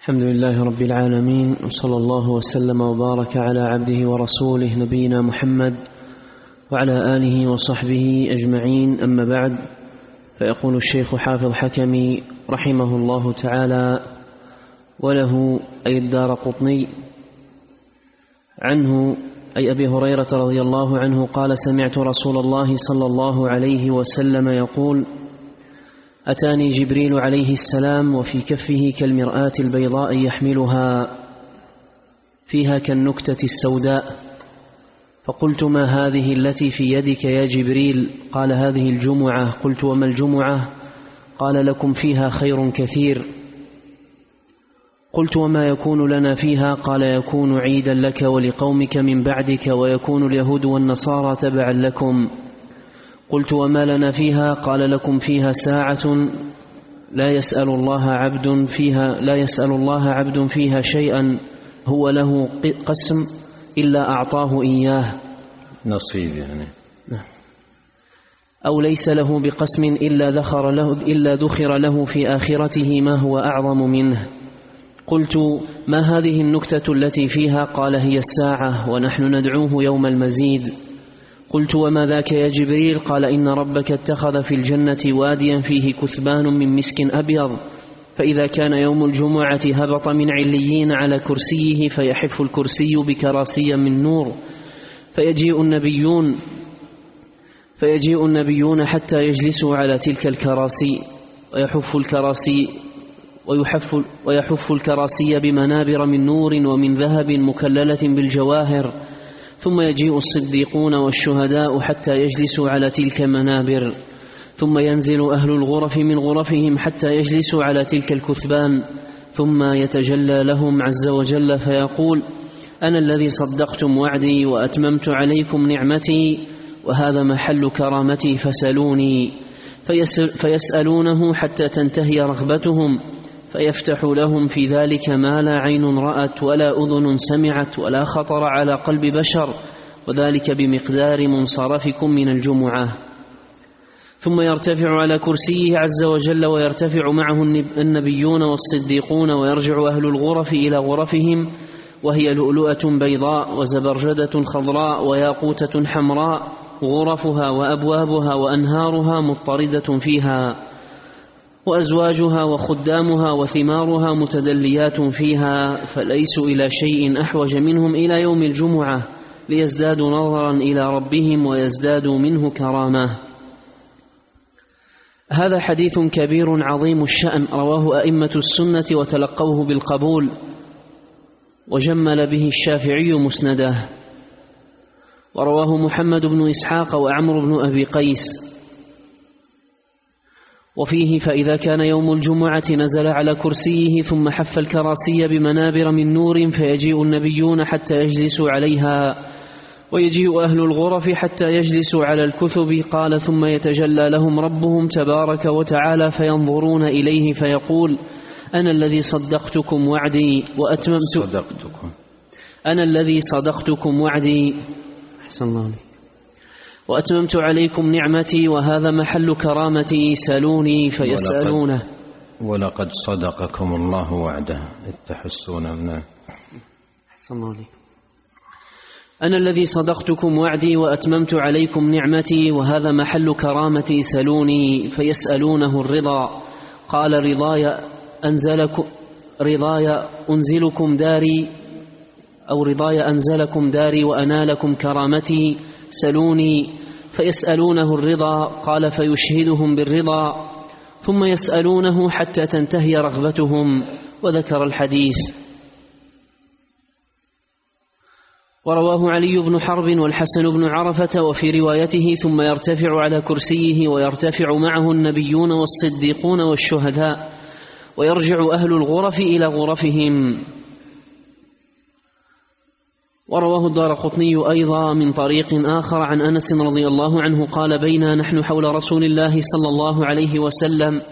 الحمد لله رب العالمين وصلى الله وسلم وبارك على عبده ورسوله نبينا محمد وعلى آله وصحبه أجمعين أما بعد فيقول الشيخ حافظ حكمي رحمه الله تعالى وله أي الدار قطني. عنه أي أبي هريرة رضي الله عنه قال سمعت رسول الله صلى الله عليه وسلم يقول أتاني جبريل عليه السلام وفي كفه كالمرآة البيضاء يحملها فيها كالنكتة السوداء فقلت ما هذه التي في يدك يا جبريل؟ قال هذه الجمعة. قلت وما الجمعة؟ قال لكم فيها خير كثير. قلت وما يكون لنا فيها؟ قال يكون عيدا لك ولقومك من بعدك ويكون اليهود والنصارى تبعا لكم. قلت وما لنا فيها قال لكم فيها ساعة لا يسأل الله عبد فيها لا يسأل الله عبد فيها شيئا هو له قسم إلا أعطاه إياه. نصيب يعني نعم. أو ليس له بقسم إلا ذخر له إلا ذخر له في آخرته ما هو أعظم منه. قلت ما هذه النكتة التي فيها؟ قال هي الساعة ونحن ندعوه يوم المزيد. قلت وما ذاك يا جبريل؟ قال إن ربك اتخذ في الجنة واديا فيه كثبان من مسك أبيض فإذا كان يوم الجمعة هبط من عليين على كرسيه فيحف الكرسي بكراسي من نور فيجيء النبيون فيجيء النبيون حتى يجلسوا على تلك الكراسي ويحف الكراسي ويحف, ويحف الكراسي بمنابر من نور ومن ذهب مكللة بالجواهر ثم يجيء الصديقون والشهداء حتى يجلسوا على تلك المنابر ثم ينزل أهل الغرف من غرفهم حتى يجلسوا على تلك الكثبان. ثم يتجلى لهم عز وجل فيقول أنا الذي صدقتم وعدي وأتممت عليكم نعمتي وهذا محل كرامتي فسلوني. فيسألونه حتى تنتهي رغبتهم. فيفتح لهم في ذلك ما لا عين رأت ولا أذن سمعت ولا خطر على قلب بشر وذلك بمقدار منصرفكم من الجمعة. ثم يرتفع على كرسيه عز وجل ويرتفع معه النبيون والصديقون ويرجع أهل الغرف إلى غرفهم وهي لؤلؤة بيضاء وزبرجدة خضراء وياقوتة حمراء غرفها وأبوابها وأنهارها مضطردة فيها. وأزواجها وخدامها وثمارها متدليات فيها فليسوا إلى شيء أحوج منهم إلى يوم الجمعة ليزدادوا نظرا إلى ربهم ويزدادوا منه كرامة هذا حديث كبير عظيم الشأن رواه أئمة السنة وتلقوه بالقبول وجمل به الشافعي مسنده. ورواه محمد بن إسحاق وعمر بن أبي قيس. وفيه فإذا كان يوم الجمعة نزل على كرسيه ثم حف الكراسي بمنابر من نور فيجيء النبيون حتى يجلسوا عليها ويجيء أهل الغرف حتى يجلسوا على الكثب. قال ثم يتجلى لهم ربهم تبارك وتعالى فينظرون إليه فيقول أنا الذي صدقتكم وعدي وأتممت صدقتكم. أنا الذي صدقتكم وعدي. أحسن الله عليك. وأتممت عليكم نعمتي وهذا محل كرامتي سألوني فيسألونه. ولقد صدقكم الله وعده إذ تحسون منه أحسن الله عليكم. أنا الذي صدقتكم وعدي وأتممت عليكم نعمتي وهذا محل كرامتي سلوني فيسألونه الرضا. قال رضاي أنزلكم رضاي أنزلكم داري أو رضاي أنزلكم داري وأنالكم كرامتي سلوني فيسألونه الرضا قال فيشهدهم بالرضا ثم يسألونه حتى تنتهي رغبتهم وذكر الحديث. ورواه علي بن حرب والحسن بن عرفة وفي روايته ثم يرتفع على كرسيه ويرتفع معه النبيون والصديقون والشهداء ويرجع أهل الغرف إلى غرفهم. ورواه الدار قطني أيضا من طريق آخر عن أنس رضي الله عنه قال بينا نحن حول رسول الله صلى الله عليه وسلم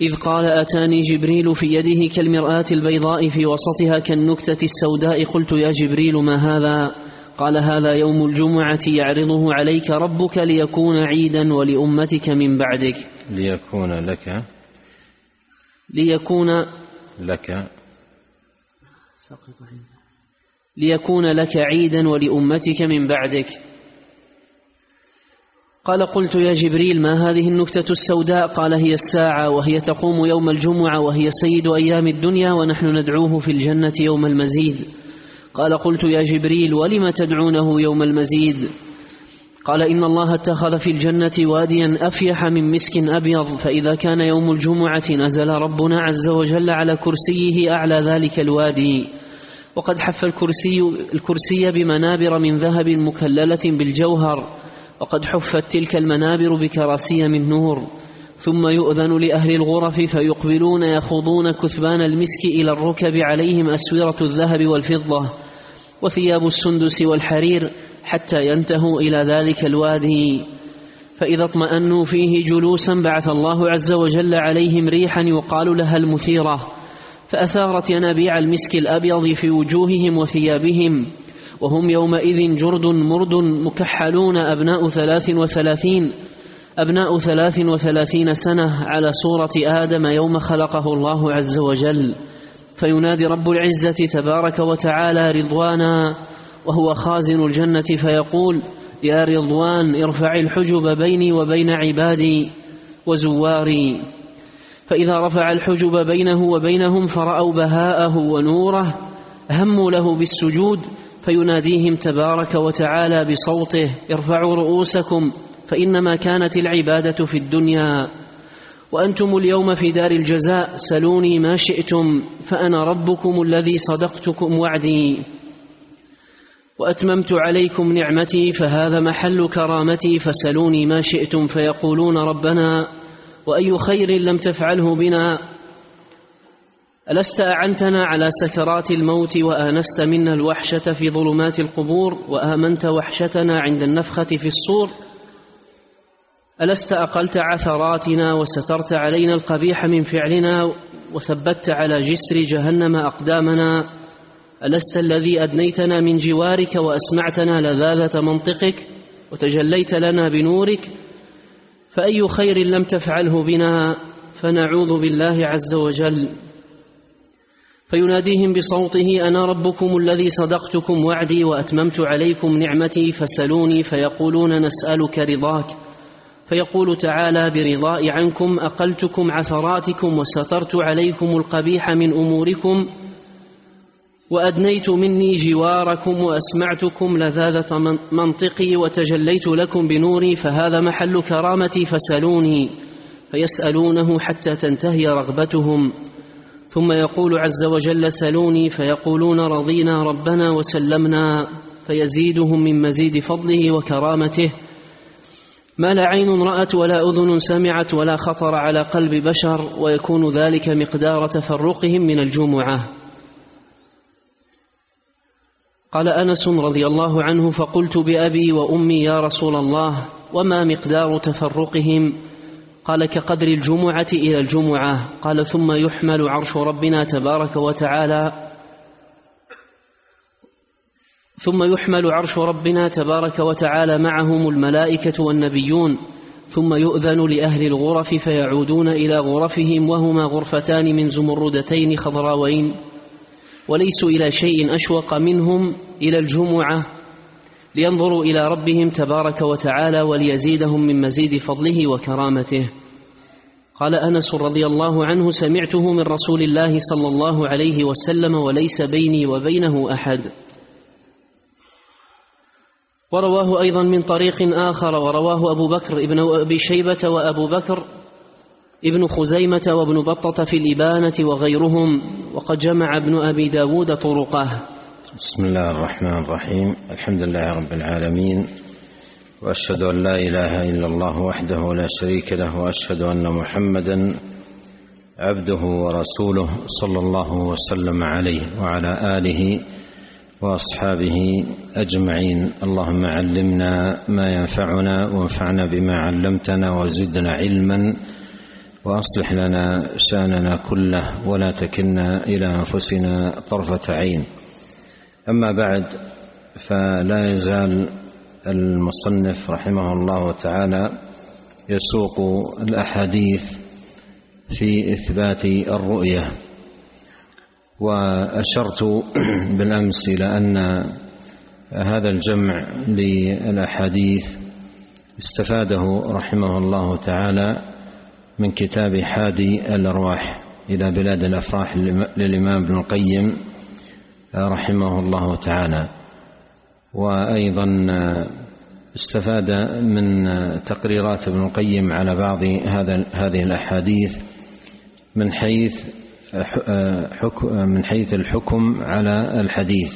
إذ قال أتاني جبريل في يده كالمرآة البيضاء في وسطها كالنكتة السوداء قلت يا جبريل ما هذا؟ قال هذا يوم الجمعة يعرضه عليك ربك ليكون عيدا ولأمتك من بعدك. ليكون لك. ليكون لك. سقط عندك ليكون لك عيدا ولأمتك من بعدك. قال قلت يا جبريل ما هذه النكتة السوداء؟ قال هي الساعة وهي تقوم يوم الجمعة وهي سيد أيام الدنيا ونحن ندعوه في الجنة يوم المزيد. قال قلت يا جبريل ولم تدعونه يوم المزيد؟ قال إن الله اتخذ في الجنة واديا أفيح من مسك أبيض فإذا كان يوم الجمعة نزل ربنا عز وجل على كرسيه أعلى ذلك الوادي. وقد حف الكرسي الكرسي بمنابر من ذهب مكللة بالجوهر وقد حفت تلك المنابر بكراسي من نور ثم يؤذن لأهل الغرف فيقبلون يخوضون كثبان المسك إلى الركب عليهم أسورة الذهب والفضة وثياب السندس والحرير حتى ينتهوا إلى ذلك الوادي. فإذا اطمأنوا فيه جلوسا بعث الله عز وجل عليهم ريحا يقال لها المثيرة. فأثارت ينابيع المسك الأبيض في وجوههم وثيابهم وهم يومئذ جرد مرد مكحلون أبناء ثلاث وثلاثين أبناء ثلاث وثلاثين سنة على صورة آدم يوم خلقه الله عز وجل. فينادي رب العزة تبارك وتعالى رضوانا وهو خازن الجنة فيقول يا رضوان ارفع الحجب بيني وبين عبادي وزواري. فإذا رفع الحجب بينه وبينهم فرأوا بهاءه ونوره هموا له بالسجود فيناديهم تبارك وتعالى بصوته ارفعوا رؤوسكم فإنما كانت العبادة في الدنيا. وأنتم اليوم في دار الجزاء سلوني ما شئتم فأنا ربكم الذي صدقتكم وعدي. وأتممت عليكم نعمتي فهذا محل كرامتي فسلوني ما شئتم فيقولون ربنا وأي خير لم تفعله بنا؟ ألست أعنتنا على سكرات الموت وآنست منا الوحشة في ظلمات القبور وآمنت وحشتنا عند النفخة في الصور؟ ألست أقلت عثراتنا وسترت علينا القبيح من فعلنا وثبت على جسر جهنم أقدامنا؟ ألست الذي أدنيتنا من جوارك وأسمعتنا لذاذة منطقك وتجليت لنا بنورك فأي خير لم تفعله بنا فنعوذ بالله عز وجل. فيناديهم بصوته أنا ربكم الذي صدقتكم وعدي وأتممت عليكم نعمتي فسلوني فيقولون نسألك رضاك. فيقول تعالى برضاء عنكم أقلتكم عثراتكم وسترت عليكم القبيح من أموركم. وأدنيت مني جواركم وأسمعتكم لذاذة منطقي وتجليت لكم بنوري فهذا محل كرامتي فسلوني فيسألونه حتى تنتهي رغبتهم. ثم يقول عز وجل سلوني فيقولون رضينا ربنا وسلمنا فيزيدهم من مزيد فضله وكرامته. ما لا عين رأت ولا أذن سمعت ولا خطر على قلب بشر ويكون ذلك مقدار تفرقهم من الجمعة. قال أنس رضي الله عنه فقلت بأبي وأمي يا رسول الله وما مقدار تفرقهم؟ قال كقدر الجمعة إلى الجمعة. قال ثم يحمل عرش ربنا تبارك وتعالى. ثم يحمل عرش ربنا تبارك وتعالى معهم الملائكة والنبيون. ثم يؤذن لأهل الغرف فيعودون إلى غرفهم وهما غرفتان من زمردتين خضراوين. وليسوا إلى شيء أشوق منهم إلى الجمعة لينظروا إلى ربهم تبارك وتعالى وليزيدهم من مزيد فضله وكرامته. قال أنس رضي الله عنه سمعته من رسول الله صلى الله عليه وسلم وليس بيني وبينه أحد. ورواه أيضا من طريق آخر ورواه أبو بكر ابن أبي شيبة وأبو بكر ابن خزيمة وابن بطة في الإبانة وغيرهم وقد جمع ابن أبي داود طرقه. بسم الله الرحمن الرحيم. الحمد لله رب العالمين وأشهد أن لا إله إلا الله وحده لا شريك له وأشهد أن محمدا عبده ورسوله صلى الله وسلم عليه وعلى آله وأصحابه أجمعين. اللهم علمنا ما ينفعنا وانفعنا بما علمتنا وزدنا علما. وأصلح لنا شأننا كله ولا تكلنا إلى أنفسنا طرفة عين. أما بعد فلا يزال المصنف رحمه الله تعالى يسوق الأحاديث في إثبات الرؤية. وأشرت بالأمس إلى أن هذا الجمع للأحاديث استفاده رحمه الله تعالى من كتاب حادي الأرواح إلى بلاد الأفراح للإمام ابن القيم رحمه الله تعالى. وأيضا استفاد من تقريرات ابن القيم على بعض هذا هذه الأحاديث من حيث من حيث الحكم على الحديث.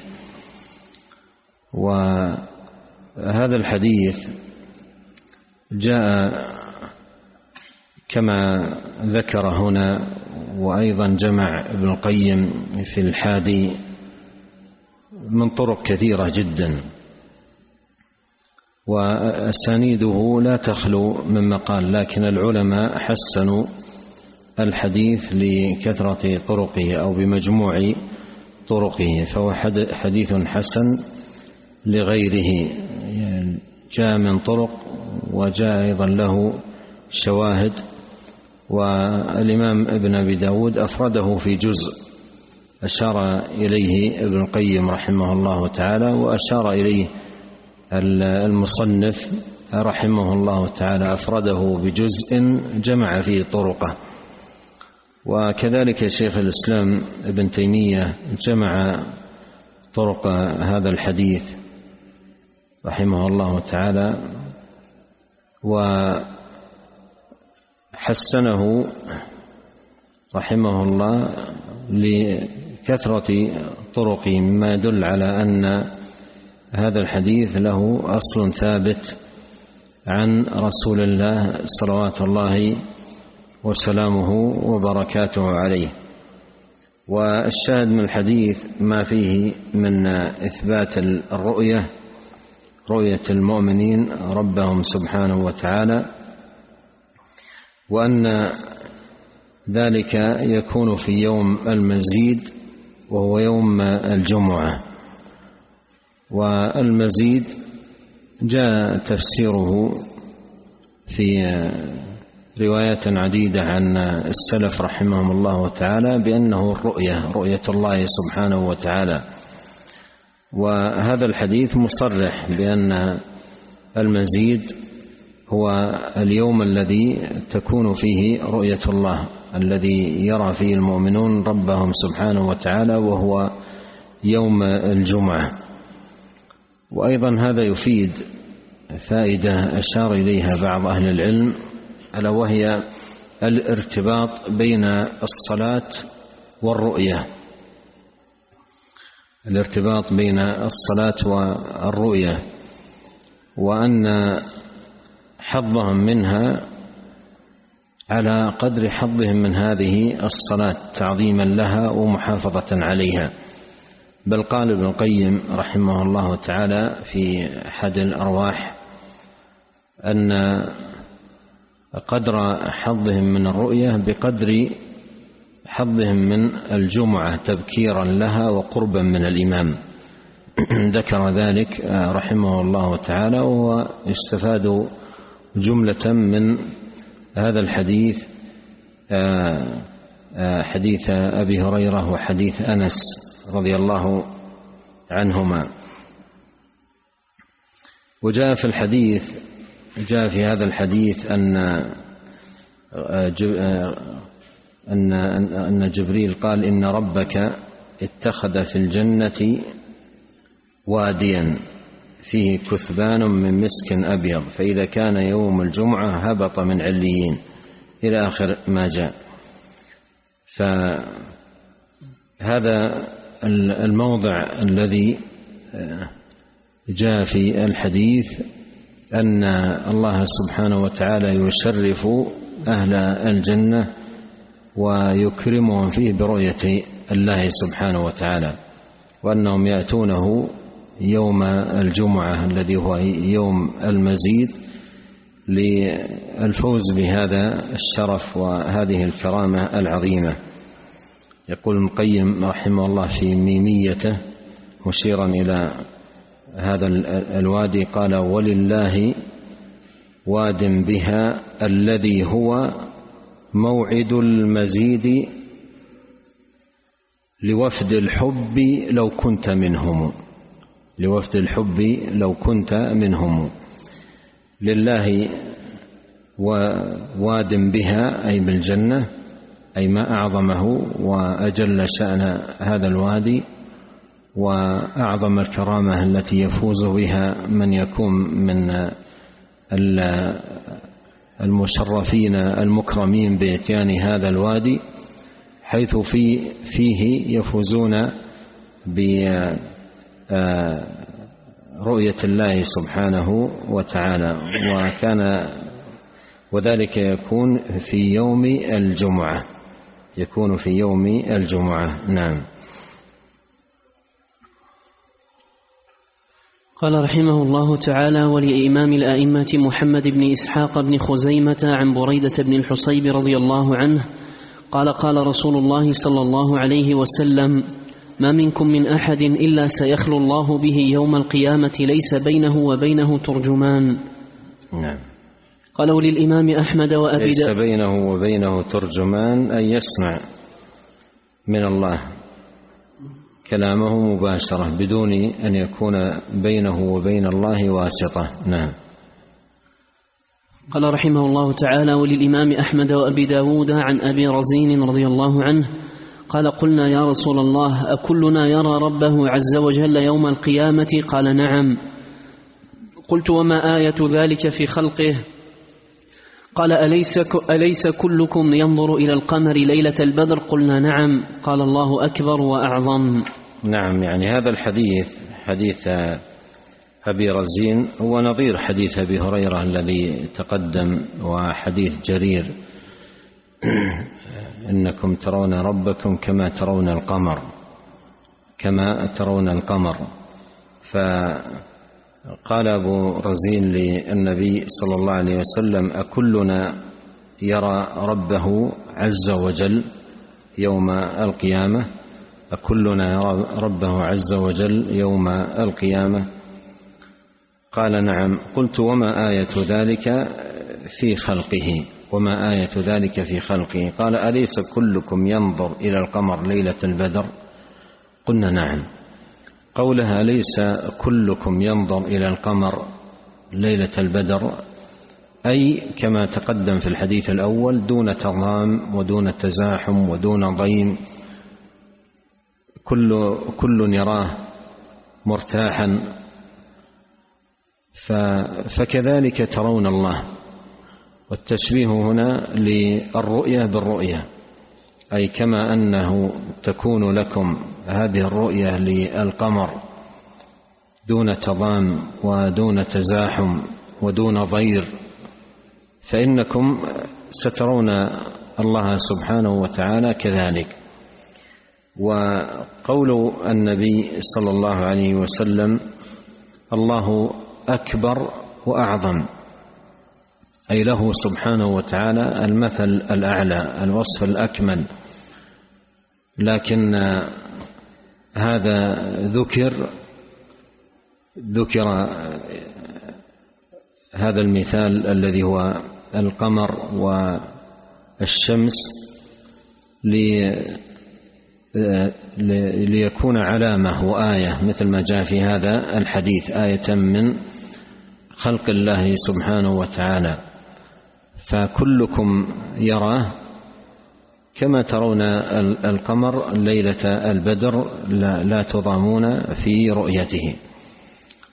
وهذا الحديث جاء كما ذكر هنا وأيضا جمع ابن القيم في الحادي من طرق كثيرة جدا. وأسانيده لا تخلو مما قال لكن العلماء حسنوا الحديث لكثرة طرقه أو بمجموع طرقه فهو حديث حسن لغيره. جاء من طرق وجاء أيضا له شواهد والإمام ابن أبي داود أفرده في جزء. أشار إليه ابن القيم رحمه الله تعالى وأشار إليه المصنف رحمه الله تعالى أفرده بجزء جمع فيه طرقه. وكذلك شيخ الإسلام ابن تيمية جمع طرق هذا الحديث رحمه الله تعالى. و حسنه رحمه الله لكثرة طرقه مما يدل على أن هذا الحديث له أصل ثابت عن رسول الله صلوات الله وسلامه وبركاته عليه. والشاهد من الحديث ما فيه من إثبات الرؤية رؤية المؤمنين ربهم سبحانه وتعالى وأن ذلك يكون في يوم المزيد وهو يوم الجمعة. والمزيد جاء تفسيره في روايات عديدة عن السلف رحمهم الله تعالى بأنه الرؤية رؤية الله سبحانه وتعالى. وهذا الحديث مصرح بأن المزيد هو اليوم الذي تكون فيه رؤية الله الذي يرى فيه المؤمنون ربهم سبحانه وتعالى وهو يوم الجمعة. وأيضا هذا يفيد فائدة أشار إليها بعض أهل العلم ألا وهي الارتباط بين الصلاة والرؤية. الارتباط بين الصلاة والرؤية وأن حظهم منها على قدر حظهم من هذه الصلاة تعظيما لها ومحافظة عليها. بل قال ابن القيم رحمه الله تعالى في أحد الأرواح أن قدر حظهم من الرؤية بقدر حظهم من الجمعة تبكيرا لها وقربا من الإمام. ذكر ذلك رحمه الله تعالى وهو استفاد جملة من هذا الحديث آه، آه، حديث أبي هريرة وحديث أنس رضي الله عنهما. وجاء في الحديث جاء في هذا الحديث أن آه، أن أن جبريل قال إن ربك اتخذ في الجنة واديا. فيه كثبان من مسك أبيض فإذا كان يوم الجمعة هبط من عليين. إلى آخر ما جاء. فهذا الموضع الذي آه، جاء في الحديث أن الله سبحانه وتعالى يشرف أهل الجنة ويكرمهم فيه برؤية الله سبحانه وتعالى وأنهم يأتونه يوم الجمعة الذي هو يوم المزيد للفوز بهذا الشرف وهذه الكرامة العظيمة. يقول القيم رحمه الله في ميميته مشيرا إلى هذا الوادي قال ولله واد بها الذي هو موعد المزيد لوفد الحب لو كنت منهم. لوفد الحب لو كنت منهم. لله وواد بها أي بالجنة أي ما أعظمه وأجل شأن هذا الوادي وأعظم الكرامة التي يفوز بها من يكون من المشرفين المكرمين بإتيان هذا الوادي حيث في فيه يفوزون بأجل آه، رؤية الله سبحانه وتعالى وكان وذلك يكون في يوم الجمعة. يكون في يوم الجمعة. نعم. قال رحمه الله تعالى ولإمام الأئمة محمد بن إسحاق بن خزيمة عن بريدة بن الحصيب رضي الله عنه قال قال رسول الله صلى الله عليه وسلم ما منكم من أحد إلا سيخلو الله به يوم القيامة ليس بينه وبينه ترجمان. نعم. قالوا للإمام أحمد وأبي ليس بينه وبينه ترجمان أن يسمع من الله كلامه مباشرة بدون أن يكون بينه وبين الله واسطة. نعم. قال رحمه الله تعالى وللإمام أحمد وأبي داود عن أبي رزين رضي الله عنه قال قلنا يا رسول الله أكلنا يرى ربه عز وجل يوم القيامة؟ قال نعم. قلت وما آية ذلك في خلقه؟ قال أليس, أليس كلكم ينظر إلى القمر ليلة البدر؟ قلنا نعم. قال الله أكبر وأعظم. نعم يعني هذا الحديث حديث أبي رزين هو نظير حديث أبي هريرة الذي تقدم وحديث جرير. إنكم ترون ربكم كما ترون القمر كما ترون القمر. فقال أبو رزين للنبي صلى الله عليه وسلم أكلنا يرى ربه عز وجل يوم القيامة؟ أكلنا يرى ربه عز وجل يوم القيامة؟ قال نعم. قلت وما آية ذلك في خلقه؟ وما آية ذلك في خلقه. قال أليس كلكم ينظر إلى القمر ليلة البدر؟ قلنا نعم. قولها ليس كلكم ينظر إلى القمر ليلة البدر؟ أي كما تقدم في الحديث الأول دون تضام ودون تزاحم ودون ضيم. كل, كل يراه مرتاحا. فكذلك ترون الله. والتشبيه هنا للرؤية بالرؤية أي كما أنه تكون لكم هذه الرؤية للقمر دون تضام ودون تزاحم ودون ضير فإنكم سترون الله سبحانه وتعالى كذلك. وقول النبي صلى الله عليه وسلم الله أكبر وأعظم. أي له سبحانه وتعالى المثل الأعلى الوصف الأكمل. لكن هذا ذكر ذكر هذا المثال الذي هو القمر والشمس ليكون علامة وآية مثل ما جاء في هذا الحديث آية من خلق الله سبحانه وتعالى. فكلكم يراه كما ترون القمر ليلة البدر لا, لا تضامون في رؤيته.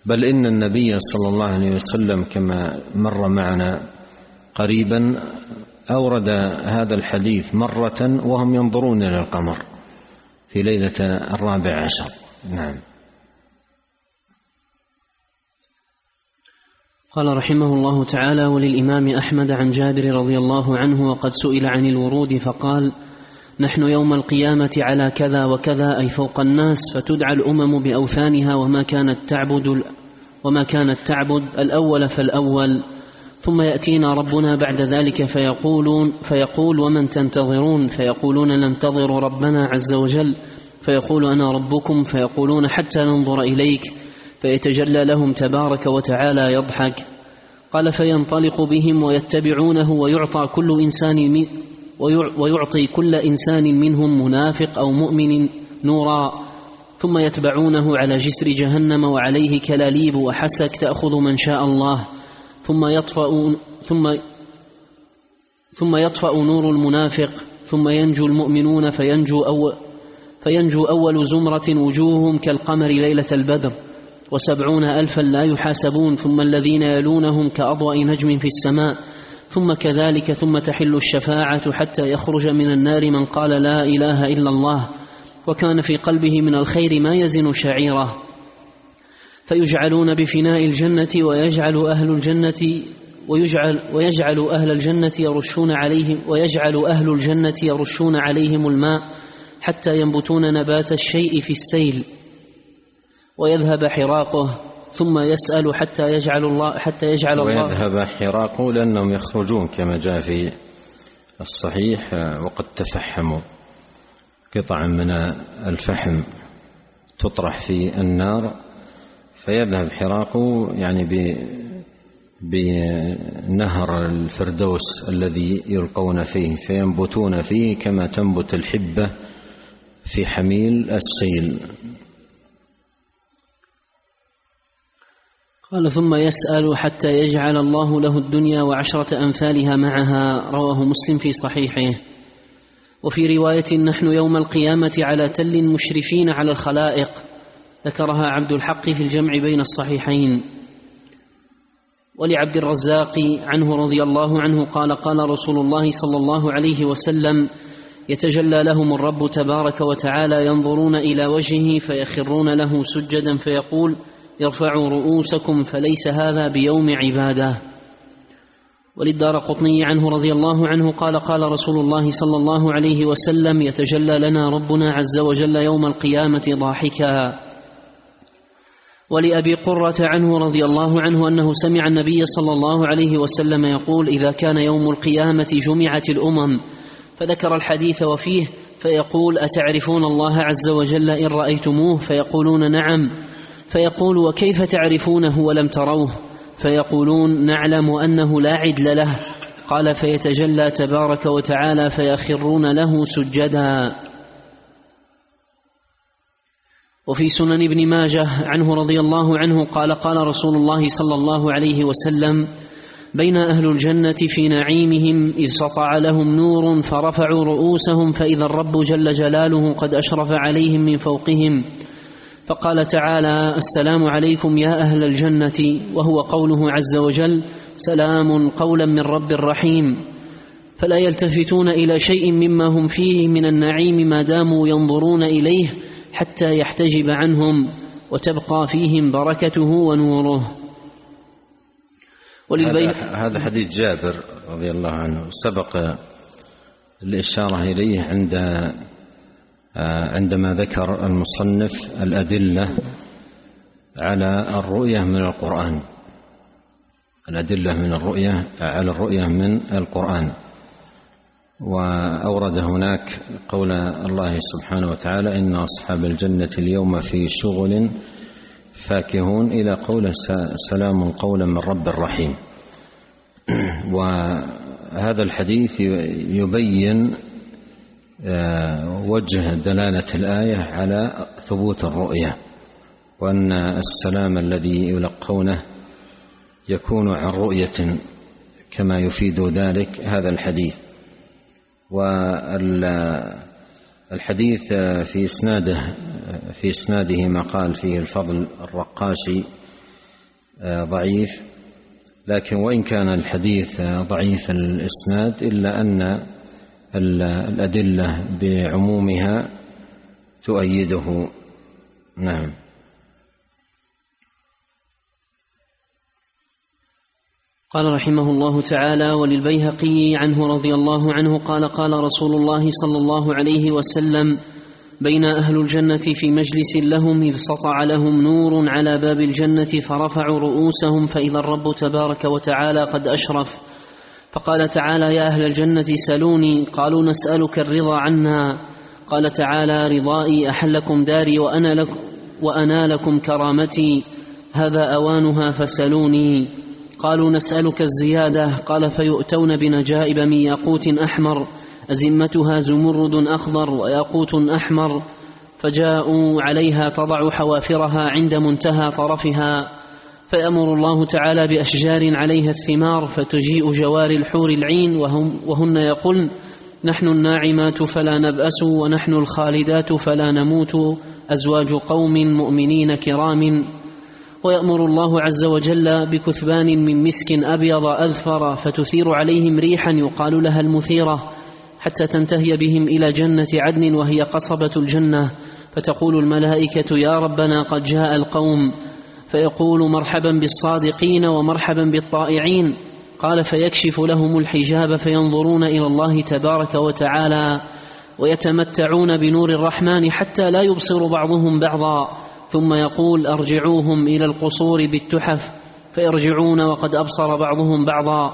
بل إن النبي صلى الله عليه وسلم كما مر معنا قريبا أورد هذا الحديث مرة وهم ينظرون إلى القمر في ليلة الرابع عشر. نعم. قال رحمه الله تعالى وللإمام أحمد عن جابر رضي الله عنه وقد سئل عن الورود فقال نحن يوم القيامة على كذا وكذا أي فوق الناس فتدعى الأمم بأوثانها وما كانت تعبد وما كانت تعبد الأول فالأول. ثم يأتينا ربنا بعد ذلك فيقولون فيقول ومن تنتظرون؟ فيقولون ننتظر ربنا عز وجل. فيقول أنا ربكم؟ فيقولون حتى ننظر إليك. فيتجلى لهم تبارك وتعالى يضحك. قال فينطلق بهم ويتبعونه ويعطى كل إنسان من ويعطي كل إنسان منهم منافق أو مؤمن نورا. ثم يتبعونه على جسر جهنم وعليه كلاليب وحسك تأخذ من شاء الله. ثم يطفأ ثم ثم يطفأ نور المنافق. ثم ينجو المؤمنون فينجو أول, فينجو أول زمرة وجوههم كالقمر ليلة البدر. وسبعون ألفا لا يحاسبون ثم الذين يلونهم كأضواء نجم في السماء ثم كذلك ثم تحل الشفاعة حتى يخرج من النار من قال لا إله إلا الله وكان في قلبه من الخير ما يزن شعيره. فيجعلون بفناء الجنة ويجعل أهل الجنة ويجعل ويجعل أهل الجنة يرشون عليهم ويجعل أهل الجنة يرشون عليهم الماء حتى ينبتون نبات الشيء في السيل. ويذهب حراقه ثم يسأل حتى يجعل الله حتى يجعل الله ويذهب حراقه لأنهم يخرجون كما جاء في الصحيح وقد تفحموا. قطعا من الفحم تطرح في النار فيذهب حراقه يعني بنهر الفردوس الذي يلقون فيه فينبتون فيه كما تنبت الحبة في حميل السيل. قال ثم يسأل حتى يجعل الله له الدنيا وعشرة أمثالها معها. رواه مسلم في صحيحه. وفي رواية نحن يوم القيامة على تل مشرفين على الخلائق. ذكرها عبد الحق في الجمع بين الصحيحين. ولعبد الرزاق عنه رضي الله عنه قال قال رسول الله صلى الله عليه وسلم يتجلى لهم الرب تبارك وتعالى ينظرون إلى وجهه فيخرون له سجدا فيقول ارفعوا رؤوسكم فليس هذا بيوم عبادة. وللدار قطني عنه رضي الله عنه قال قال رسول الله صلى الله عليه وسلم يتجلى لنا ربنا عز وجل يوم القيامة ضاحكا. ولأبي قرة عنه رضي الله عنه أنه سمع النبي صلى الله عليه وسلم يقول إذا كان يوم القيامة جمعت الأمم فذكر الحديث وفيه فيقول أتعرفون الله عز وجل إن رأيتموه فيقولون نعم فيقول وكيف تعرفونه ولم تروه؟ فيقولون نعلم أنه لا عدل له. قال فيتجلى تبارك وتعالى فيخرون له سجدا. وفي سنن ابن ماجه عنه رضي الله عنه قال قال رسول الله صلى الله عليه وسلم بين أهل الجنة في نعيمهم إذ سطع لهم نور فرفعوا رؤوسهم فإذا الرب جل جلاله قد أشرف عليهم من فوقهم فقال تعالى السلام عليكم يا أهل الجنة وهو قوله عز وجل سلام قولا من رب رحيم. فلا يلتفتون إلى شيء مما هم فيه من النعيم ما داموا ينظرون إليه حتى يحتجب عنهم وتبقى فيهم بركته ونوره. هذا حديث جابر رضي الله عنه سبق الإشارة إليه عند آه، عندما ذكر المصنف الأدلة على الرؤية من القرآن. الأدلة من الرؤية على الرؤية من القرآن. وأورد هناك قول الله سبحانه وتعالى إن أصحاب الجنة اليوم في شغل فاكهون إلى قول سلام قولا من رب الرحيم وهذا الحديث يبين آه، وجه دلالة الآية على ثبوت الرؤية وأن السلام الذي يلقونه يكون عن رؤية كما يفيد ذلك هذا الحديث. والحديث في إسناده في إسناده ما قال فيه الفضل الرقاشي آه، ضعيف لكن وإن كان الحديث ضعيف الإسناد إلا أن الأدلة بعمومها تؤيده. نعم. قال رحمه الله تعالى وللبيهقي عنه رضي الله عنه قال قال رسول الله صلى الله عليه وسلم بين أهل الجنة في مجلس لهم إذ سطع لهم نور على باب الجنة فرفعوا رؤوسهم فإذا الرب تبارك وتعالى قد أشرف فقال تعالى يا أهل الجنة سلوني قالوا نسألك الرضا عنا. قال تعالى رضائي أحلكم داري وأنا, لك وأنا لكم كرامتي. هذا أوانها فسلوني قالوا نسألك الزيادة. قال فيؤتون بنجائب من ياقوت أحمر. أزمتها زمرد أخضر وياقوت أحمر. فجاءوا عليها تضع حوافرها عند منتهى طرفها. فيأمر الله تعالى بأشجار عليها الثمار فتجيء جوار الحور العين وهم وهن يقولن نحن الناعمات فلا نبأس ونحن الخالدات فلا نموت أزواج قوم مؤمنين كرام. ويأمر الله عز وجل بكثبان من مسك أبيض أذفر فتثير عليهم ريحا يقال لها المثيرة حتى تنتهي بهم إلى جنة عدن وهي قصبة الجنة فتقول الملائكة يا ربنا قد جاء القوم فيقول مرحبا بالصادقين ومرحبا بالطائعين. قال فيكشف لهم الحجاب فينظرون إلى الله تبارك وتعالى ويتمتعون بنور الرحمن حتى لا يبصر بعضهم بعضا. ثم يقول أرجعوهم إلى القصور بالتحف فيرجعون وقد أبصر بعضهم بعضا.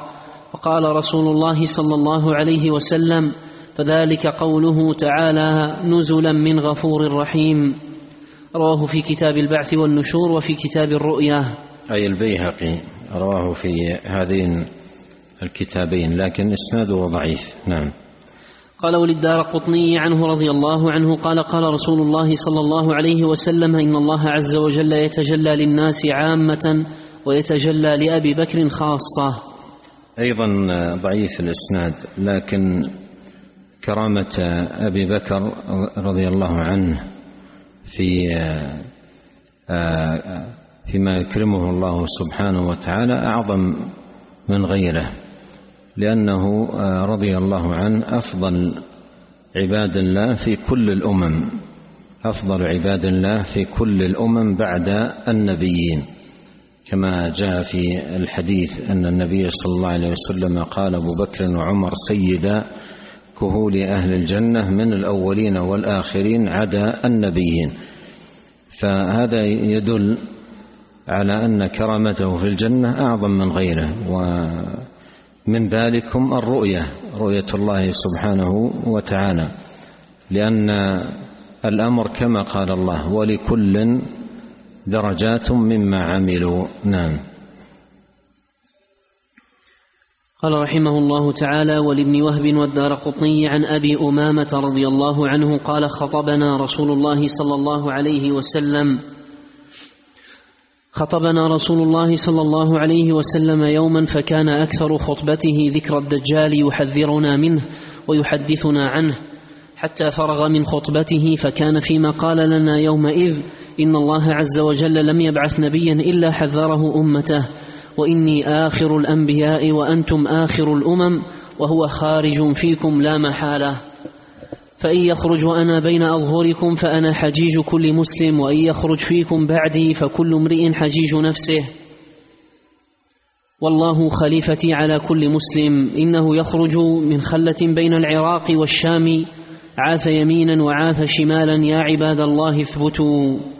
وقال رسول الله صلى الله عليه وسلم فذلك قوله تعالى نزلا من غفور رحيم. رواه في كتاب البعث والنشور وفي كتاب الرؤيا. أي البيهقي رواه في هذين الكتابين لكن إسناده ضعيف. نعم. قال وللدار قطني عنه رضي الله عنه قال قال رسول الله صلى الله عليه وسلم إن الله عز وجل يتجلى للناس عامة ويتجلى لأبي بكر خاصة. أيضا ضعيف الإسناد لكن كرامة أبي بكر رضي الله عنه في آه، آه، فيما يكرمه الله سبحانه وتعالى أعظم من غيره لأنه آه، رضي الله عنه أفضل عباد الله في كل الأمم أفضل عباد الله في كل الأمم بعد النبيين. كما جاء في الحديث أن النبي صلى الله عليه وسلم قال أبو بكر وعمر سيدا كهول لأهل الجنة من الأولين والآخرين عدا النبيين. فهذا يدل على أن كرامته في الجنة أعظم من غيره ومن ذلكم الرؤية رؤية الله سبحانه وتعالى لأن الأمر كما قال الله ولكل درجات مما عملوا. نعم. قال رحمه الله تعالى ولابن وهب والدار قطني عن أبي أمامة رضي الله عنه قال خطبنا رسول الله صلى الله عليه وسلم خطبنا رسول الله صلى الله عليه وسلم يوما فكان أكثر خطبته ذكر الدجال يحذرنا منه ويحدثنا عنه حتى فرغ من خطبته فكان فيما قال لنا يومئذ إن الله عز وجل لم يبعث نبيا إلا حذره أمته وإني آخر الأنبياء وأنتم آخر الأمم وهو خارج فيكم لا محالة. فإن يخرج وأنا بين أظهركم فأنا حجيج كل مسلم وإن يخرج فيكم بعدي فكل امرئ حجيج نفسه. والله خليفتي على كل مسلم. إنه يخرج من خلة بين العراق والشام. عاف يمينا وعاف شمالا يا عباد الله اثبتوا.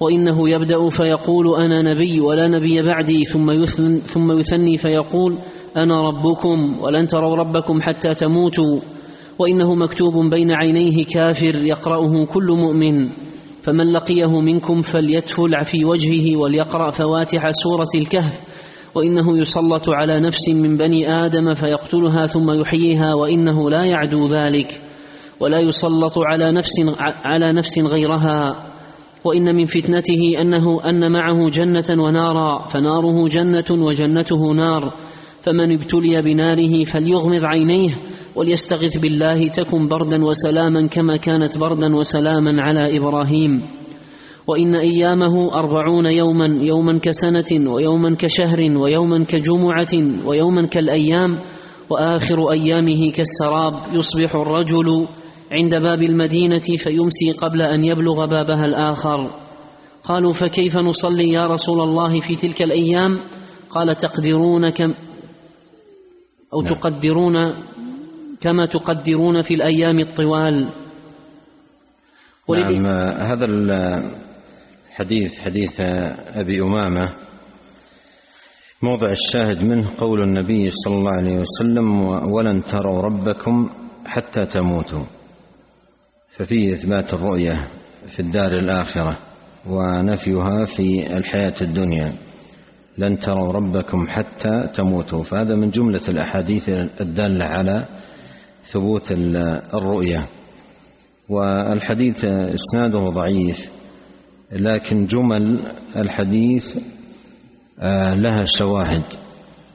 وإنه يبدأ فيقول أنا نبي ولا نبي بعدي ثم يثني, ثم يثني فيقول أنا ربكم ولن تروا ربكم حتى تموتوا. وإنه مكتوب بين عينيه كافر يقرأه كل مؤمن فمن لقيه منكم فليتفلع في وجهه وليقرأ فواتح سورة الكهف. وإنه يسلط على نفس من بني آدم فيقتلها ثم يحييها وإنه لا يعدو ذلك. ولا يسلط على نفس, على نفس غيرها. وإن من فتنته أنه أن معه جنة ونارا فناره جنة وجنته نار. فمن ابتلي بناره فليغمض عينيه وليستغث بالله تكن بردا وسلاما كما كانت بردا وسلاما على إبراهيم. وإن أيامه أربعون يوما يوما كسنة ويوما كشهر ويوما كجمعة ويوما كالأيام وآخر أيامه كالسراب يصبح الرجل عند باب المدينة فيمسي قبل أن يبلغ بابها الآخر. قالوا فكيف نصلي يا رسول الله في تلك الأيام؟ قال تقدرون كم أو نعم. تقدرون كما تقدرون في الأيام الطوال. نعم هذا الحديث حديث أبي أمامة. موضع الشاهد منه قول النبي صلى الله عليه وسلم ولن تروا ربكم حتى تموتوا. ففيه إثبات الرؤية في الدار الآخرة ونفيها في الحياة الدنيا. لن تروا ربكم حتى تموتوا. فهذا من جملة الأحاديث الدالة على ثبوت الرؤية. والحديث إسناده ضعيف لكن جمل الحديث آه، لها شواهد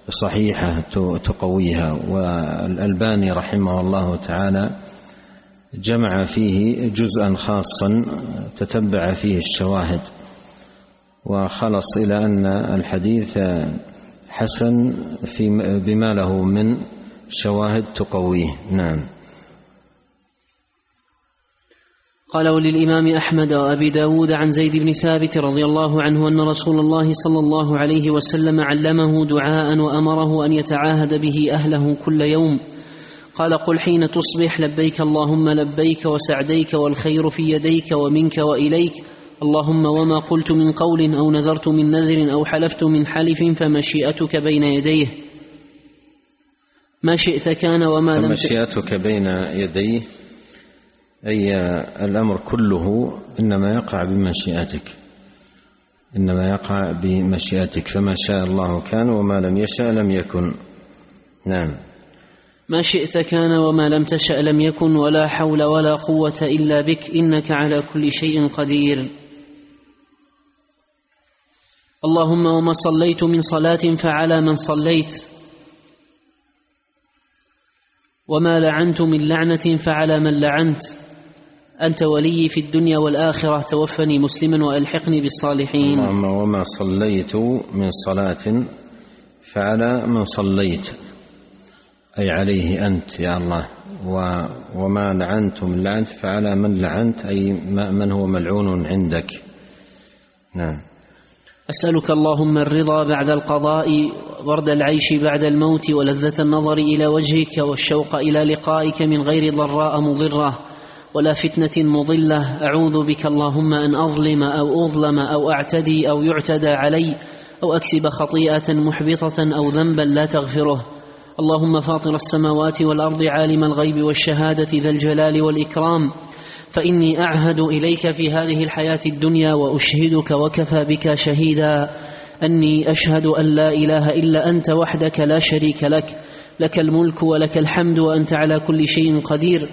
صحيحة تقويها. والألباني رحمه الله تعالى جمع فيه جزءا خاصا تتبع فيه الشواهد. وخلص إلى أن الحديث حسن في بما له من شواهد تقويه. نعم. قال وللإمام أحمد وأبي داود عن زيد بن ثابت رضي الله عنه أن رسول الله صلى الله عليه وسلم علمه دعاء وأمره أن يتعاهد به أهله كل يوم. قال قل حين تصبح لبيك اللهم لبيك وسعديك والخير في يديك ومنك وإليك اللهم وما قلت من قول أو نذرت من نذر أو حلفت من حلف فمشيئتك بين يديه. ما شئت كان وما لم مشيئتك بين يديه. أي الأمر كله إنما يقع بمشيئتك. إنما يقع بمشيئتك. فما شاء الله كان وما لم يشاء لم يكن. نعم. ما شئت كان وما لم تشأ لم يكن ولا حول ولا قوة إلا بك إنك على كل شيء قدير. اللهم وما صليت من صلاة فعلى من صليت. وما لعنت من لعنة فعلى من لعنت. أنت ولي في الدنيا والآخرة توفني مسلما وألحقني بالصالحين. اللهم وما صليت من صلاة فعلى من صليت. أي عليه أنت يا الله. وما لعنت من لعنت فعلى من لعنت أي من هو ملعون عندك. نعم. أسألك اللهم الرضا بعد القضاء ورد العيش بعد الموت ولذة النظر إلى وجهك والشوق إلى لقائك من غير ضراء مضرة ولا فتنة مضلة. أعوذ بك اللهم أن أظلم أو أظلم أو أعتدي أو يعتدى علي أو أكسب خطيئة محبطة أو ذنبا لا تغفره. اللهم فاطر السماوات والأرض عالم الغيب والشهادة ذا الجلال والإكرام. فإني أعهد إليك في هذه الحياة الدنيا وأشهدك وكفى بك شهيدا. أني أشهد أن لا إله إلا أنت وحدك لا شريك لك. لك الملك ولك الحمد وأنت على كل شيء قدير.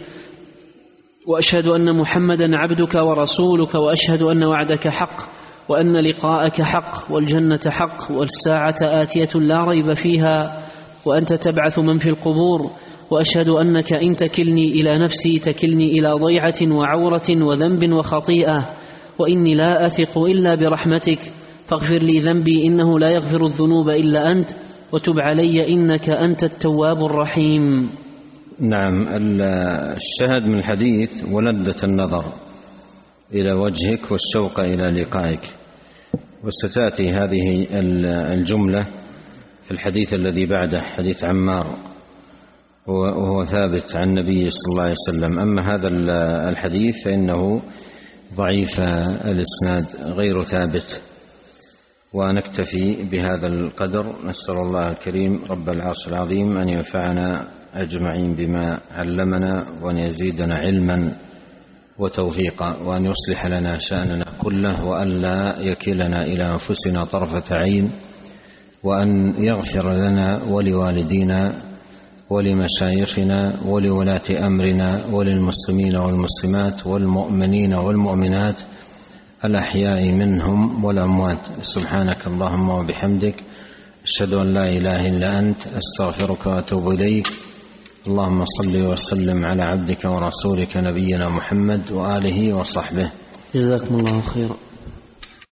وأشهد أن محمدا عبدك ورسولك وأشهد أن وعدك حق وأن لقاءك حق والجنة حق والساعة آتية لا ريب فيها. وأنت تبعث من في القبور وأشهد أنك إن تكلني إلى نفسي تكلني إلى ضيعة وعورة وذنب وخطيئة وإني لا أثق إلا برحمتك فاغفر لي ذنبي إنه لا يغفر الذنوب إلا أنت وتب علي إنك أنت التواب الرحيم. نعم الشهد من الحديث ولذة النظر إلى وجهك والشوق إلى لقائك وستأتي هذه الجملة الحديث الذي بعده حديث عمار وهو ثابت عن النبي صلى الله عليه وسلم. أما هذا الحديث فإنه ضعيف الإسناد غير ثابت. ونكتفي بهذا القدر. نسأل الله الكريم رب العرش العظيم أن ينفعنا أجمعين بما علمنا وأن يزيدنا علما وتوفيقا وأن يصلح لنا شأننا كله وأن لا يكلنا إلى أنفسنا طرفة عين. وأن يغفر لنا ولوالدينا ولمشايخنا ولولاة أمرنا وللمسلمين والمسلمات والمؤمنين والمؤمنات الأحياء منهم والأموات. سبحانك اللهم وبحمدك. أشهد أن لا إله إلا أنت. أستغفرك وأتوب إليك. اللهم صل وسلم على عبدك ورسولك نبينا محمد وآله وصحبه. جزاكم الله خيرا.